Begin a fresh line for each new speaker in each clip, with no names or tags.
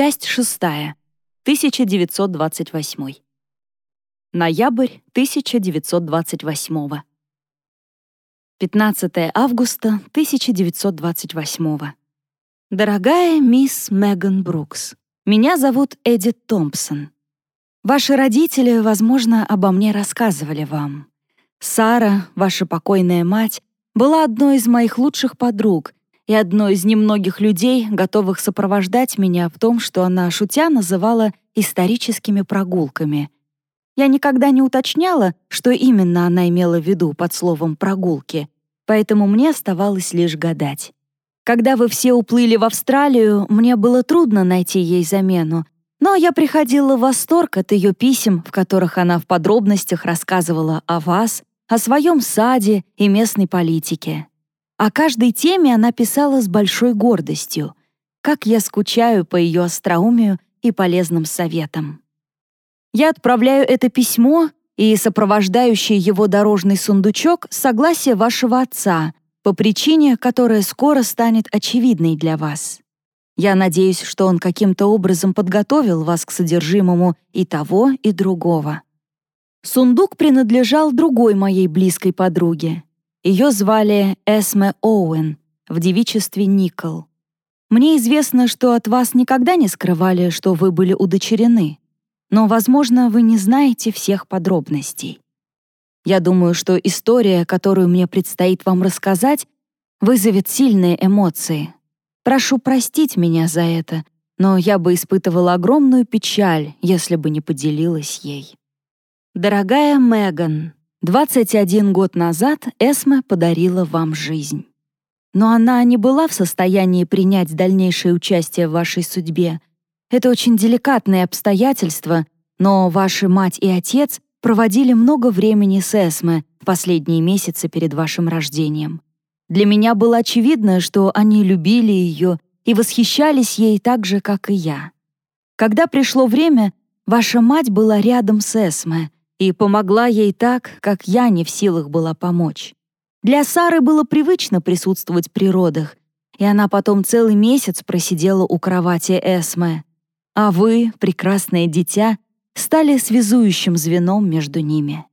Часть шестая. 1928. Ноябрь 1928. 15 августа 1928. Дорогая мисс Меган Брукс, меня зовут Эдит Томпсон. Ваши родители, возможно, обо мне рассказывали вам. Сара, ваша покойная мать, была одной из моих лучших подруг и одной из немногих людей, готовых сопровождать меня в том, что она, шутя, называла историческими прогулками. Я никогда не уточняла, что именно она имела в виду под словом «прогулки», поэтому мне оставалось лишь гадать. Когда вы все уплыли в Австралию, мне было трудно найти ей замену, но я приходила в восторг от ее писем, в которых она в подробностях рассказывала о вас, о своем саде и местной политике. О каждой теме она писала с большой гордостью. Как я скучаю по ее остроумию и полезным советам. Я отправляю это письмо и сопровождающий его дорожный сундучок с согласия вашего отца по причине, которая скоро станет очевидной для вас. Я надеюсь, что он каким-то образом подготовил вас к содержимому и того, и другого. Сундук принадлежал другой моей близкой подруге. Ее звали Эсме Оуэн, в девичестве Никол. Мне известно, что от вас никогда не скрывали, что вы были удочерены, но, возможно, вы не знаете всех подробностей. Я думаю, что история, которую мне предстоит вам рассказать, вызовет сильные эмоции, Прошу простить меня за это, но я бы испытывала огромную печаль, если бы не поделилась ей. Дорогая Меган, 21 год назад Эсме подарила вам жизнь. Но она не была в состоянии принять дальнейшее участие в вашей судьбе. Это очень деликатные обстоятельства, но ваши мать и отец проводили много времени с Эсме в последние месяцы перед вашим рождением. Для меня было очевидно, что они любили ее и восхищались ей так же, как и я. Когда пришло время, ваша мать была рядом с Эсме и помогла ей так, как я не в силах была помочь. Для Сары было привычно присутствовать при родах, и она потом целый месяц просидела у кровати Эсме. А вы, прекрасное дитя, стали связующим звеном между ними.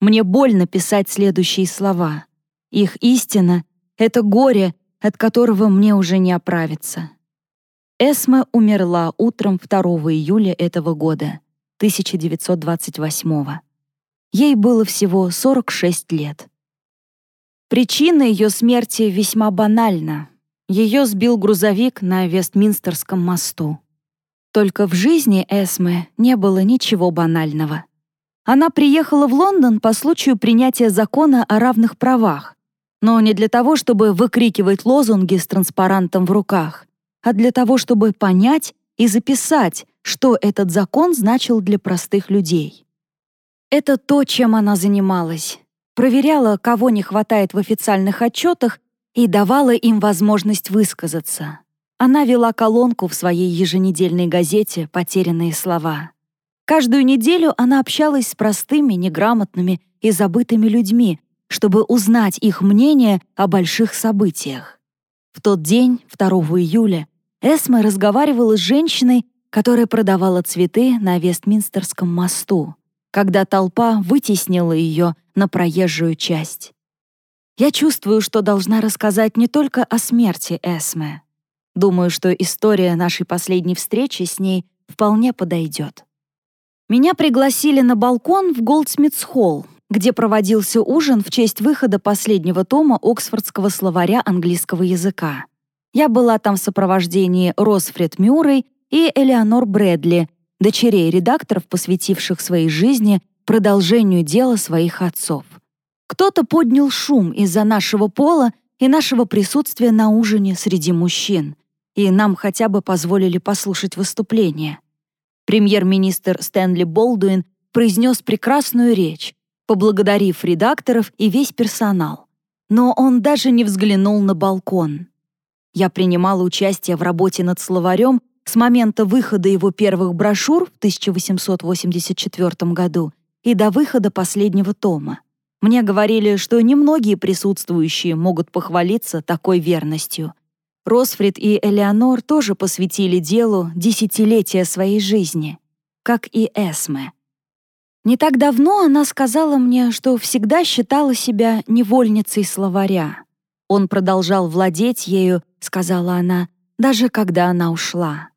Мне больно писать следующие слова — их истина — это горе, от которого мне уже не оправиться. Эсма умерла утром 2 июля этого года, 1928 Ей было всего 46 лет. Причина ее смерти весьма банальна. Ее сбил грузовик на Вестминстерском мосту. Только в жизни Эсмы не было ничего банального. Она приехала в Лондон по случаю принятия закона о равных правах, но не для того, чтобы выкрикивать лозунги с транспарантом в руках, а для того, чтобы понять и записать, что этот закон значил для простых людей. Это то, чем она занималась. Проверяла, кого не хватает в официальных отчетах и давала им возможность высказаться. Она вела колонку в своей еженедельной газете «Потерянные слова». Каждую неделю она общалась с простыми, неграмотными и забытыми людьми, чтобы узнать их мнение о больших событиях. В тот день, 2 июля, Эсме разговаривала с женщиной, которая продавала цветы на Вестминстерском мосту, когда толпа вытеснила ее на проезжую часть. Я чувствую, что должна рассказать не только о смерти Эсме. Думаю, что история нашей последней встречи с ней вполне подойдет. Меня пригласили на балкон в Голдсмитс-холл, где проводился ужин в честь выхода последнего тома Оксфордского словаря английского языка. Я была там в сопровождении Росфрит Мюррей и Элеонор Брэдли, дочерей редакторов, посвятивших своей жизни продолжению дела своих отцов. Кто-то поднял шум из-за нашего пола и нашего присутствия на ужине среди мужчин, и нам хотя бы позволили послушать выступление. Премьер-министр Стэнли Болдуин произнес прекрасную речь, поблагодарив редакторов и весь персонал. Но он даже не взглянул на балкон. Я принимала участие в работе над словарем с момента выхода его первых брошюр в 1884 году и до выхода последнего тома. Мне говорили, что немногие присутствующие могут похвалиться такой верностью. Росфрид и Элеонор тоже посвятили делу десятилетия своей жизни, как и Эсме. Не так давно она сказала мне, что всегда считала себя невольницей словаря. Он продолжал владеть ею, сказала она, даже когда она ушла.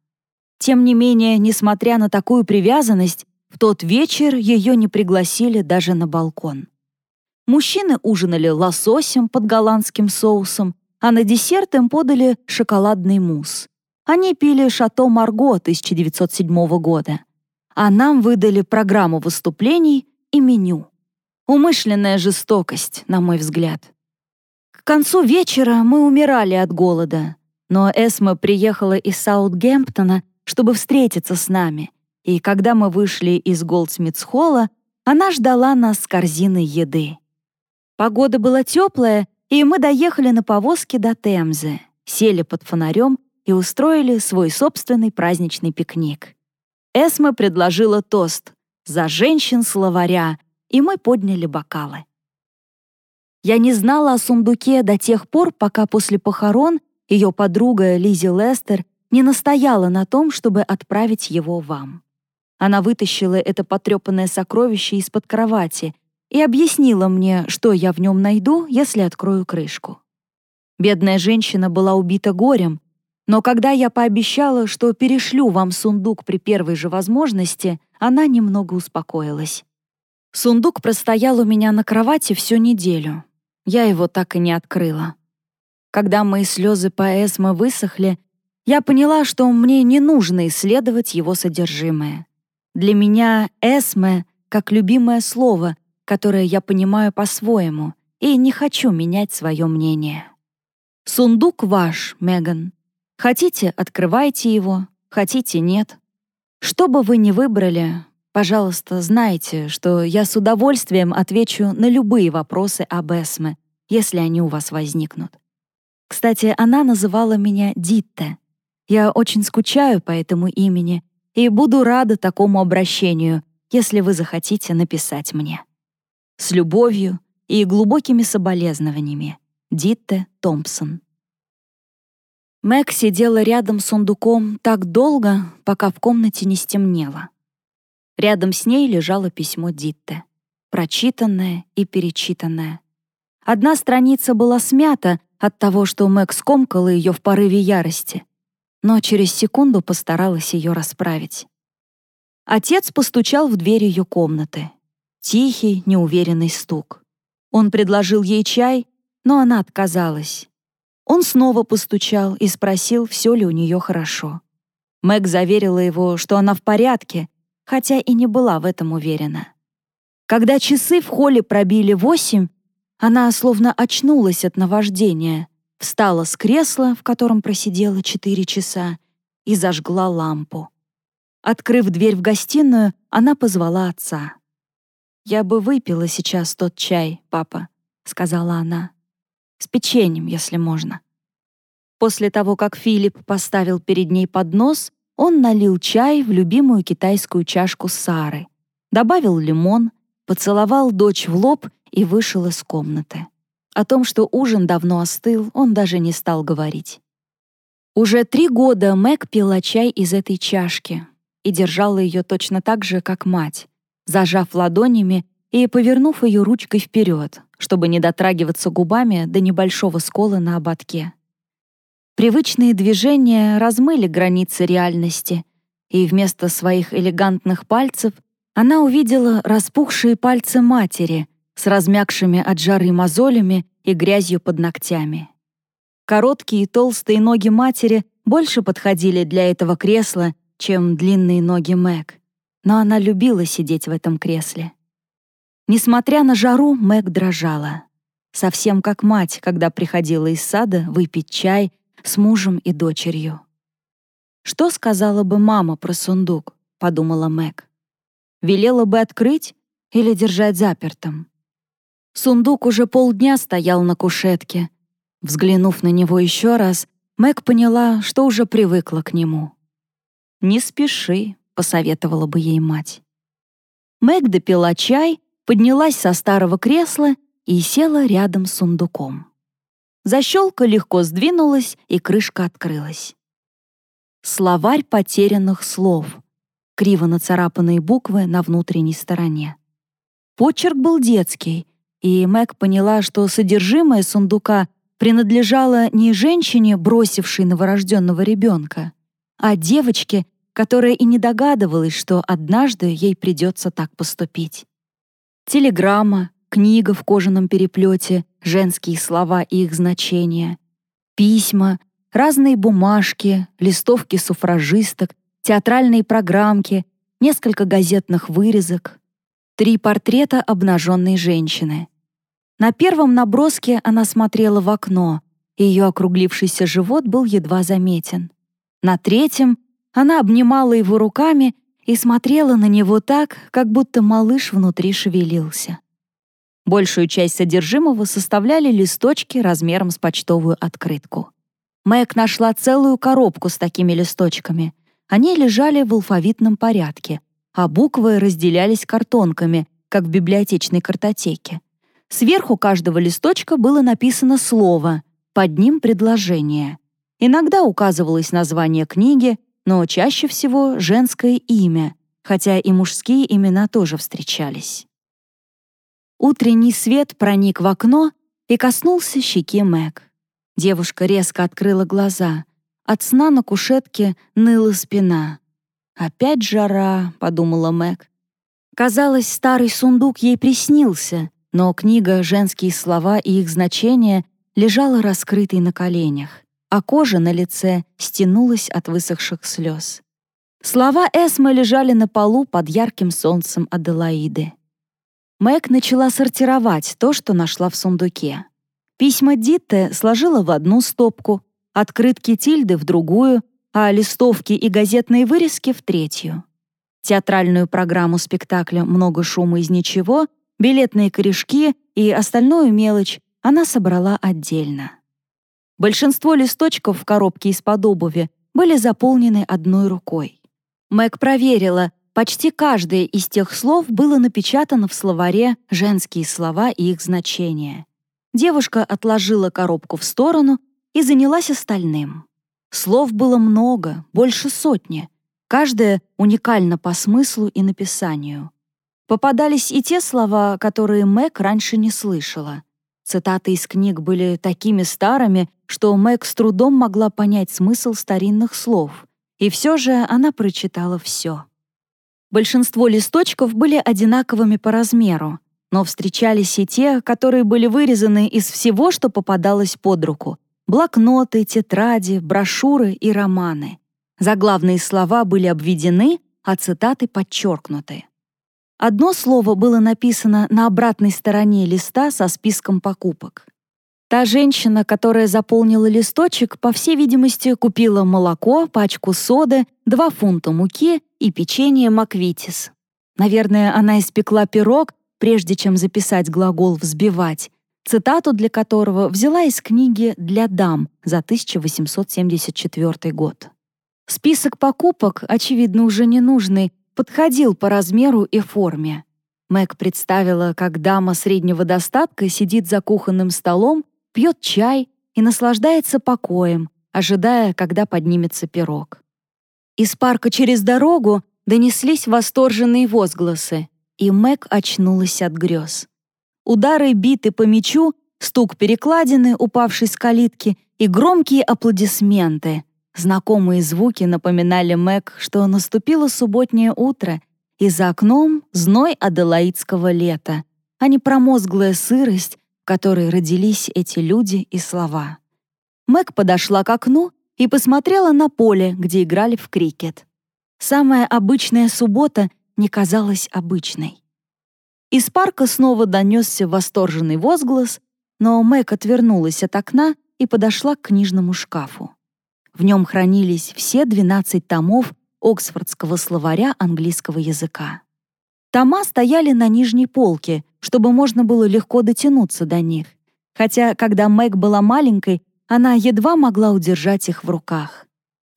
Тем не менее, несмотря на такую привязанность, в тот вечер ее не пригласили даже на балкон. Мужчины ужинали лососем под голландским соусом, а на десерт им подали шоколадный мусс. Они пили «Шато Марго» 1907 года а нам выдали программу выступлений и меню. Умышленная жестокость, на мой взгляд. К концу вечера мы умирали от голода, но Эсма приехала из Саутгемптона, чтобы встретиться с нами, и когда мы вышли из Голдсмитс-холла, она ждала нас с корзиной еды. Погода была теплая, и мы доехали на повозке до Темзы, сели под фонарем и устроили свой собственный праздничный пикник. Эсме предложила тост «За женщин-словаря», и мы подняли бокалы. Я не знала о сундуке до тех пор, пока после похорон ее подруга Лизи Лестер не настояла на том, чтобы отправить его вам. Она вытащила это потрепанное сокровище из-под кровати и объяснила мне, что я в нем найду, если открою крышку. Бедная женщина была убита горем, но когда я пообещала, что перешлю вам сундук при первой же возможности, она немного успокоилась. Сундук простоял у меня на кровати всю неделю. Я его так и не открыла. Когда мои слезы по Эсме высохли, я поняла, что мне не нужно исследовать его содержимое. Для меня «эсме» — как любимое слово, которое я понимаю по-своему, и не хочу менять свое мнение. «Сундук ваш, Меган. Хотите, открывайте его, хотите, нет. Что бы вы ни выбрали, пожалуйста, знайте, что я с удовольствием отвечу на любые вопросы об Эсме, если они у вас возникнут. Кстати, она называла меня Дитте. Я очень скучаю по этому имени и буду рада такому обращению, если вы захотите написать мне. С любовью и глубокими соболезнованиями. Дитте Томпсон. Мэг сидела рядом с сундуком так долго, пока в комнате не стемнело. Рядом с ней лежало письмо Дитте, прочитанное и перечитанное. Одна страница была смята от того, что Мэг скомкала ее в порыве ярости, но через секунду постаралась ее расправить. Отец постучал в дверь ее комнаты. Тихий, неуверенный стук. Он предложил ей чай, но она отказалась он снова постучал и спросил, все ли у нее хорошо. Мэг заверила его, что она в порядке, хотя и не была в этом уверена. Когда часы в холле пробили восемь, она словно очнулась от наваждения, встала с кресла, в котором просидела четыре часа, и зажгла лампу. Открыв дверь в гостиную, она позвала отца. «Я бы выпила сейчас тот чай, папа», — сказала она. С печеньем, если можно. После того, как Филипп поставил перед ней поднос, он налил чай в любимую китайскую чашку Сары, добавил лимон, поцеловал дочь в лоб и вышел из комнаты. О том, что ужин давно остыл, он даже не стал говорить. Уже три года Мэг пила чай из этой чашки и держала ее точно так же, как мать, зажав ладонями и повернув ее ручкой вперед, чтобы не дотрагиваться губами до небольшого скола на ободке. Привычные движения размыли границы реальности, и вместо своих элегантных пальцев она увидела распухшие пальцы матери с размякшими от жары мозолями и грязью под ногтями. Короткие и толстые ноги матери больше подходили для этого кресла, чем длинные ноги Мэг, но она любила сидеть в этом кресле. Несмотря на жару, Мэг дрожала. Совсем как мать, когда приходила из сада выпить чай с мужем и дочерью. «Что сказала бы мама про сундук?» — подумала Мэг. «Велела бы открыть или держать запертым?» Сундук уже полдня стоял на кушетке. Взглянув на него еще раз, Мэг поняла, что уже привыкла к нему. «Не спеши», — посоветовала бы ей мать. Мэг допила чай поднялась со старого кресла и села рядом с сундуком. Защелка легко сдвинулась, и крышка открылась. Словарь потерянных слов. Криво нацарапанные буквы на внутренней стороне. Почерк был детский, и Мэг поняла, что содержимое сундука принадлежало не женщине, бросившей новорожденного ребенка, а девочке, которая и не догадывалась, что однажды ей придется так поступить. Телеграмма, книга в кожаном переплете, женские слова и их значения, письма, разные бумажки, листовки суфражисток, театральные программки, несколько газетных вырезок, три портрета обнаженной женщины. На первом наброске она смотрела в окно, и ее округлившийся живот был едва заметен. На третьем она обнимала его руками и смотрела на него так, как будто малыш внутри шевелился. Большую часть содержимого составляли листочки размером с почтовую открытку. Мэг нашла целую коробку с такими листочками. Они лежали в алфавитном порядке, а буквы разделялись картонками, как в библиотечной картотеке. Сверху каждого листочка было написано слово, под ним предложение. Иногда указывалось название книги, но чаще всего женское имя, хотя и мужские имена тоже встречались. Утренний свет проник в окно и коснулся щеки Мэг. Девушка резко открыла глаза. От сна на кушетке ныла спина. «Опять жара», — подумала Мэг. Казалось, старый сундук ей приснился, но книга «Женские слова и их значения» лежала раскрытой на коленях, а кожа на лице стянулась от высохших слез. Слова Эсмы лежали на полу под ярким солнцем Аделаиды. Мэг начала сортировать то, что нашла в сундуке. Письма Дитте сложила в одну стопку, открытки Тильды в другую, а листовки и газетные вырезки в третью. Театральную программу спектакля «Много шума из ничего», билетные корешки и остальную мелочь она собрала отдельно. Большинство листочков в коробке из-под обуви были заполнены одной рукой. Мэг проверила, Почти каждое из тех слов было напечатано в словаре «Женские слова и их значения». Девушка отложила коробку в сторону и занялась остальным. Слов было много, больше сотни. Каждое уникально по смыслу и написанию. Попадались и те слова, которые Мэг раньше не слышала. Цитаты из книг были такими старыми, что Мэг с трудом могла понять смысл старинных слов. И все же она прочитала все. Большинство листочков были одинаковыми по размеру, но встречались и те, которые были вырезаны из всего, что попадалось под руку. Блокноты, тетради, брошюры и романы. Заглавные слова были обведены, а цитаты подчеркнуты. Одно слово было написано на обратной стороне листа со списком покупок. Та женщина, которая заполнила листочек, по всей видимости, купила молоко, пачку соды, два фунта муки и печенье Маквитис. Наверное, она испекла пирог, прежде чем записать глагол «взбивать», цитату для которого взяла из книги «Для дам» за 1874 год. Список покупок, очевидно, уже ненужный, подходил по размеру и форме. Мэг представила, как дама среднего достатка сидит за кухонным столом, пьет чай и наслаждается покоем, ожидая, когда поднимется пирог. Из парка через дорогу донеслись восторженные возгласы, и Мэг очнулась от грез. Удары биты по мячу, стук перекладины, упавшей с калитки, и громкие аплодисменты. Знакомые звуки напоминали Мэг, что наступило субботнее утро, и за окном зной аделаидского лета, а не промозглая сырость, в которой родились эти люди и слова. Мэг подошла к окну и посмотрела на поле, где играли в крикет. Самая обычная суббота не казалась обычной. Из парка снова донесся восторженный возглас, но Мэг отвернулась от окна и подошла к книжному шкафу. В нем хранились все 12 томов Оксфордского словаря английского языка. Тома стояли на нижней полке, чтобы можно было легко дотянуться до них, хотя, когда Мэг была маленькой, она едва могла удержать их в руках.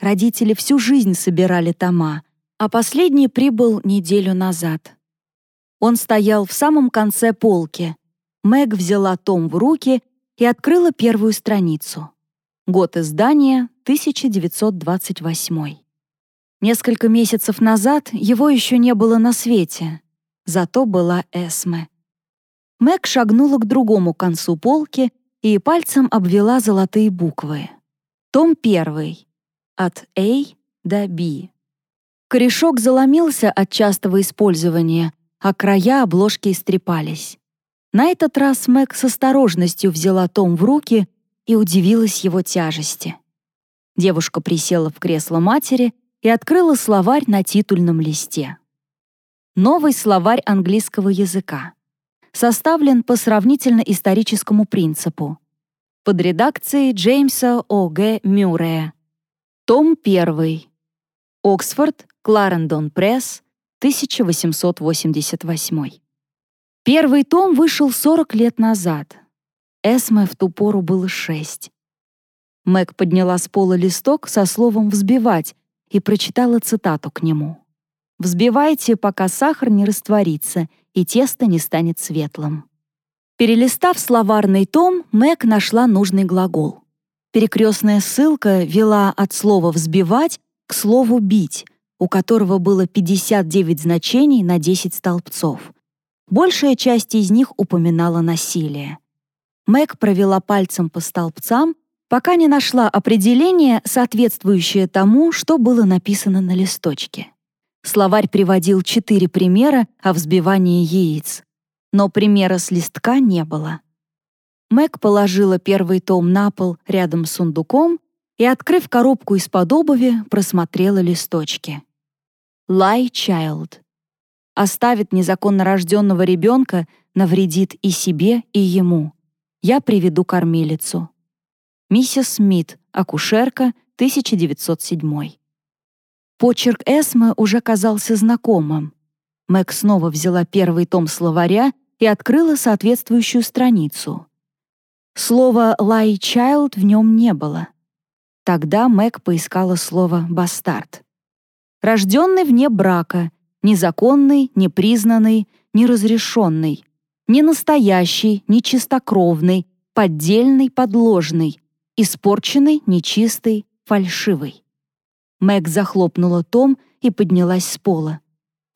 Родители всю жизнь собирали тома, а последний прибыл неделю назад. Он стоял в самом конце полки. Мэг взяла том в руки и открыла первую страницу. Год издания 1928. Несколько месяцев назад его еще не было на свете, зато была Эсме. Мэг шагнула к другому концу полки и пальцем обвела золотые буквы. Том первый. От A до B. Корешок заломился от частого использования, а края обложки истрепались. На этот раз Мэг с осторожностью взяла том в руки и удивилась его тяжести. Девушка присела в кресло матери и открыла словарь на титульном листе. Новый словарь английского языка. Составлен по сравнительно-историческому принципу. Под редакцией Джеймса О. Г. Мюррея. Том 1. Оксфорд, Кларендон Пресс, 1888. Первый том вышел 40 лет назад. Эсме в ту пору было шесть. Мэг подняла с пола листок со словом «взбивать» и прочитала цитату к нему. «Взбивайте, пока сахар не растворится и тесто не станет светлым». Перелистав словарный том, Мэг нашла нужный глагол. Перекрестная ссылка вела от слова «взбивать» к слову «бить», у которого было 59 значений на 10 столбцов. Большая часть из них упоминала насилие. Мэг провела пальцем по столбцам пока не нашла определение, соответствующее тому, что было написано на листочке. Словарь приводил четыре примера о взбивании яиц, но примера с листка не было. Мэг положила первый том на пол рядом с сундуком и, открыв коробку из-под обуви, просмотрела листочки. «Lie child» оставит незаконно рожденного ребенка, навредит и себе, и ему. Я приведу кормилицу. Миссис Смит, акушерка, 1907. Почерк Эсмы уже казался знакомым. Мэг снова взяла первый том словаря и открыла соответствующую страницу. Слова «lie child» в нем не было. Тогда Мэг поискала слово «бастард». Рожденный вне брака, незаконный, непризнанный, неразрешенный, не настоящий, не чистокровный, поддельный, подложный, испорченный, нечистый, фальшивый. Мэг захлопнула том и поднялась с пола.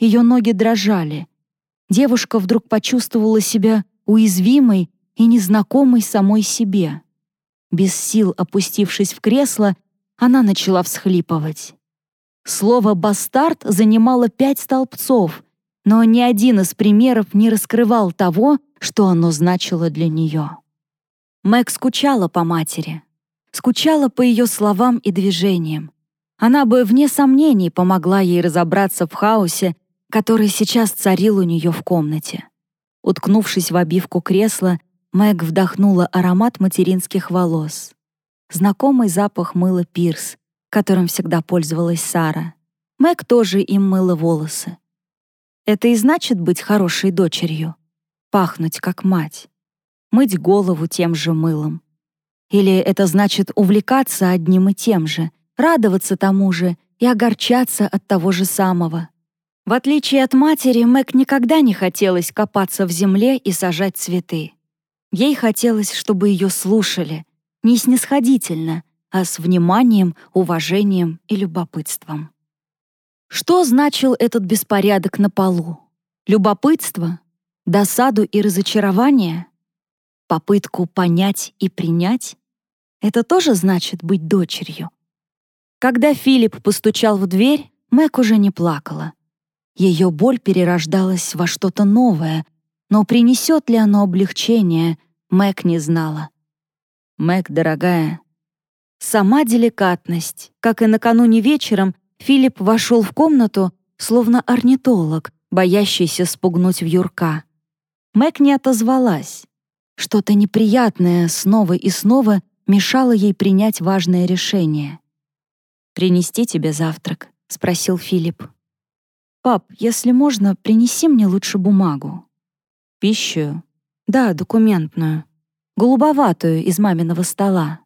Ее ноги дрожали. Девушка вдруг почувствовала себя уязвимой и незнакомой самой себе. Без сил опустившись в кресло, она начала всхлипывать. Слово «бастард» занимало пять столбцов, но ни один из примеров не раскрывал того, что оно значило для нее. Мэг скучала по матери скучала по ее словам и движениям. Она бы, вне сомнений, помогла ей разобраться в хаосе, который сейчас царил у нее в комнате. Уткнувшись в обивку кресла, Мэг вдохнула аромат материнских волос. Знакомый запах мыла Пирс, которым всегда пользовалась Сара. Мэг тоже им мыла волосы. Это и значит быть хорошей дочерью. Пахнуть как мать. Мыть голову тем же мылом. Или это значит увлекаться одним и тем же, радоваться тому же и огорчаться от того же самого. В отличие от матери, Мэг никогда не хотелось копаться в земле и сажать цветы. Ей хотелось, чтобы ее слушали, не снисходительно, а с вниманием, уважением и любопытством. Что значил этот беспорядок на полу? Любопытство? Досаду и разочарование? Попытку понять и принять? Это тоже значит быть дочерью. Когда Филипп постучал в дверь, Мэг уже не плакала. Ее боль перерождалась во что-то новое, но принесет ли оно облегчение, Мэг не знала. «Мэг, дорогая». Сама деликатность, как и накануне вечером, Филипп вошел в комнату, словно орнитолог, боящийся спугнуть вьюрка. Мэг не отозвалась. Что-то неприятное снова и снова мешало ей принять важное решение. «Принести тебе завтрак?» — спросил Филипп. «Пап, если можно, принеси мне лучше бумагу». «Пищу?» «Да, документную. Голубоватую, из маминого стола».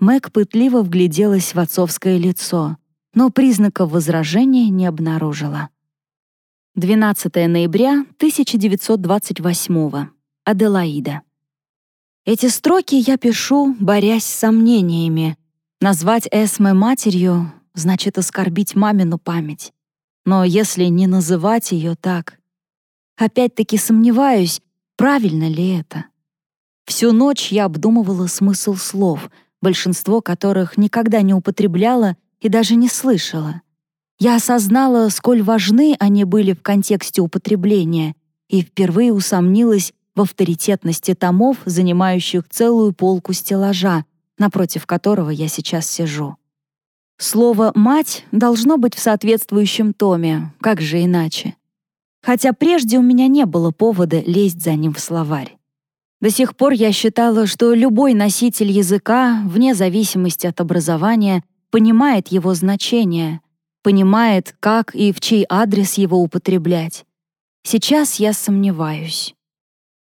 Мэг пытливо вгляделась в отцовское лицо, но признаков возражения не обнаружила. 12 ноября 1928 Аделаида. Эти строки я пишу, борясь с сомнениями. Назвать Эсме матерью значит оскорбить мамину память. Но если не называть ее так... Опять-таки сомневаюсь, правильно ли это. Всю ночь я обдумывала смысл слов, большинство которых никогда не употребляла и даже не слышала. Я осознала, сколь важны они были в контексте употребления, и впервые усомнилась в авторитетности томов, занимающих целую полку стеллажа, напротив которого я сейчас сижу. Слово «мать» должно быть в соответствующем томе, как же иначе. Хотя прежде у меня не было повода лезть за ним в словарь. До сих пор я считала, что любой носитель языка, вне зависимости от образования, понимает его значение, понимает, как и в чей адрес его употреблять. Сейчас я сомневаюсь.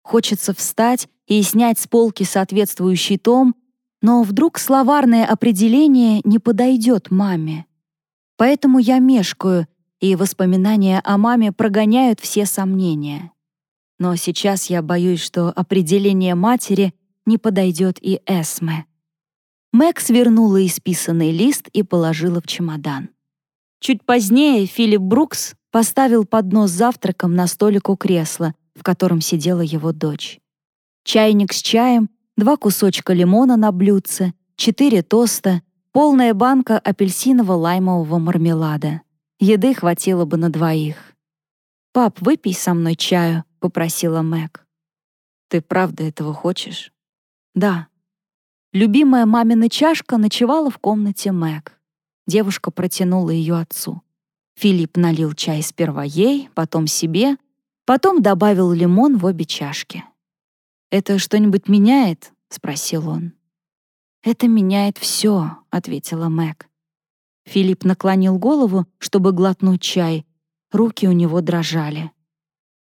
Хочется встать и снять с полки соответствующий том, но вдруг словарное определение не подойдет маме. Поэтому я мешкаю, и воспоминания о маме прогоняют все сомнения. Но сейчас я боюсь, что определение матери не подойдет и Эсме. Мэг свернула исписанный лист и положила в чемодан. Чуть позднее Филипп Брукс поставил поднос с завтраком на столик у кресла, в котором сидела его дочь. Чайник с чаем, два кусочка лимона на блюдце, четыре тоста, полная банка апельсиново-лаймового мармелада. Еды хватило бы на двоих. «Пап, выпей со мной чаю», — попросила Мэг. «Ты правда этого хочешь?» «Да». Любимая мамина чашка ночевала в комнате Мэг. Девушка протянула ее отцу. Филипп налил чай сперва ей, потом себе, потом добавил лимон в обе чашки. «Это что-нибудь меняет?» — спросил он. «Это меняет все», — ответила Мэг. Филипп наклонил голову, чтобы глотнуть чай. Руки у него дрожали.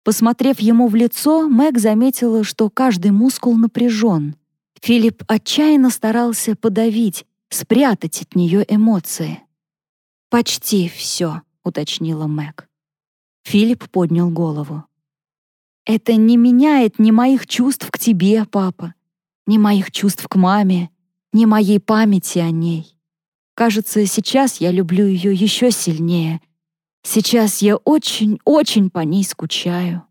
Посмотрев ему в лицо, Мэг заметила, что каждый мускул напряжен. Филипп отчаянно старался подавить, спрятать от нее эмоции. «Почти все», — уточнила Мэг. Филипп поднял голову. «Это не меняет ни моих чувств к тебе, папа, ни моих чувств к маме, ни моей памяти о ней. Кажется, сейчас я люблю ее еще сильнее, Сейчас я очень-очень по ней скучаю».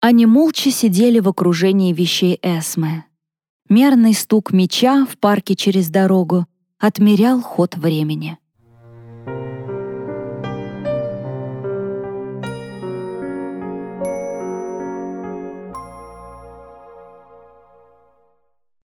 Они молча сидели в окружении вещей Эсме. Мерный стук меча в парке через дорогу отмерял ход времени.